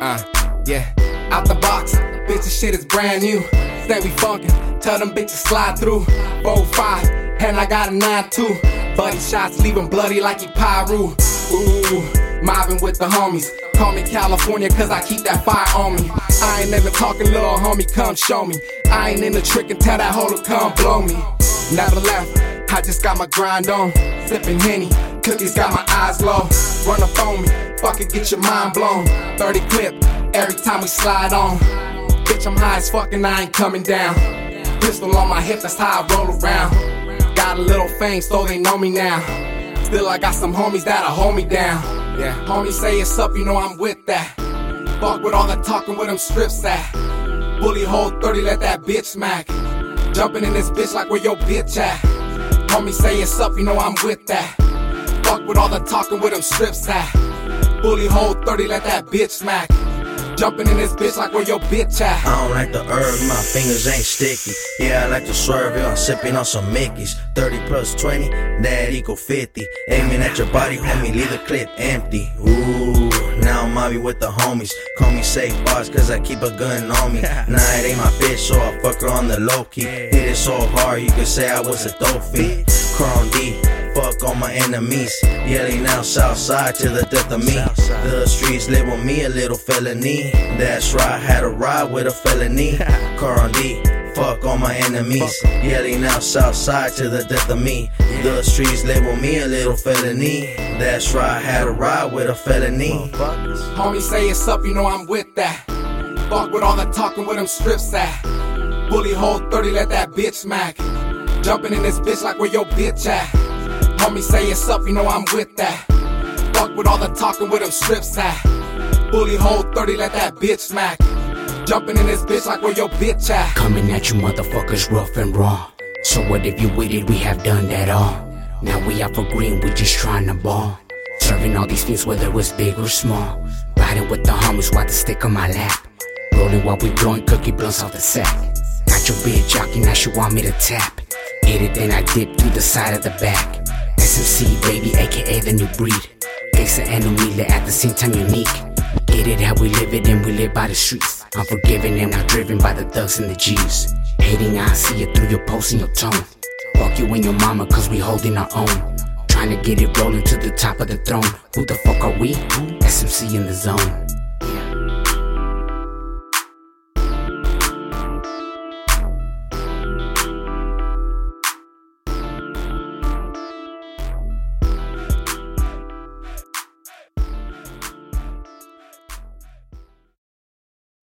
Uh, yeah. Out the box, bitch, this shit is brand new. Say we funkin', tell them bitches slide through. 4-5, and I got a 9-2. Buddy shots leave him bloody like he Piru. Ooh, mobbing with the homies. Call me California cause I keep that fire on me. I ain't never talking, little homie, come show me. I ain't in the trick and tell that hoe to come blow me. Never left, I just got my grind on. Sipping Henny, cookies got my eyes low. Run up on me, fuck it, get your mind blown. 30 clip, every time we slide on. Bitch, I'm high as fuck and I ain't coming down. Pistol on my hip, that's how I roll around. Got a little fame, so they know me now. Still, I got some homies that'll hold me down. Yeah, homies say it's up, you know I'm with that. Fuck with all the talking where them strips at. Bully hold 30, let that bitch smack. Jumping in this bitch like where your bitch at. Homie say it's up, you know I'm with that. Fuck with all the talking where them strips at. Bully hold 30, let that bitch smack. Jumping in this bitch like where your bitch at. I don't like the herb, my fingers ain't sticky. Yeah, I like to swerve, yeah, I'm sipping on some Mickeys. 30 plus 20, that equal 50. Aiming at your body, homie, leave the clip empty. Ooh, now I'm mobbing with the homies. Call me safe boss, cause I keep a gun on me. Nah, it ain't my bitch, so I fuck her on the low key. Hit it so hard, you could say I was a dope trophy. Chrome D, fuck all my enemies. Yelling out Southside to the death of me. The streets live with me, a little felony. That's right, had a ride with a felony. Car on D, fuck all my enemies. Yelling out Southside to the death of me. The streets live with me, a little felony. That's right, had a ride with a felony. Homie say it's up, you know I'm with that. Fuck with all the talking where them strips at. Bully hole 30, let that bitch smack. Jumping in this bitch like where your bitch at. Homie it's up, you know I'm with that. Fuck with all the talking with them strips at. Bully hold 30, let that bitch smack. Jumping in this bitch like where your bitch at. Coming at you motherfuckers rough and raw. So what if you with it, we have done that all. Now we out for green, we just trying to ball. Serving all these things whether it's big or small. Riding with the homies while the stick on my lap. Rolling while we blowing cookie blunts off the sack. Got your bitch jockey, now she want me to tap. Hit it, then I dip through the side of the back. SMC, baby, aka the new breed. Ace and Umile at the same time unique. Get it how we live it and we live by the streets. I'm forgiven and not driven by the thugs and the G's. Hating, I see it through your post and your tone. Fuck you and your mama, cause we holding our own. Trying to get it rolling to the top of the throne. Who the fuck are we? SMC in the zone.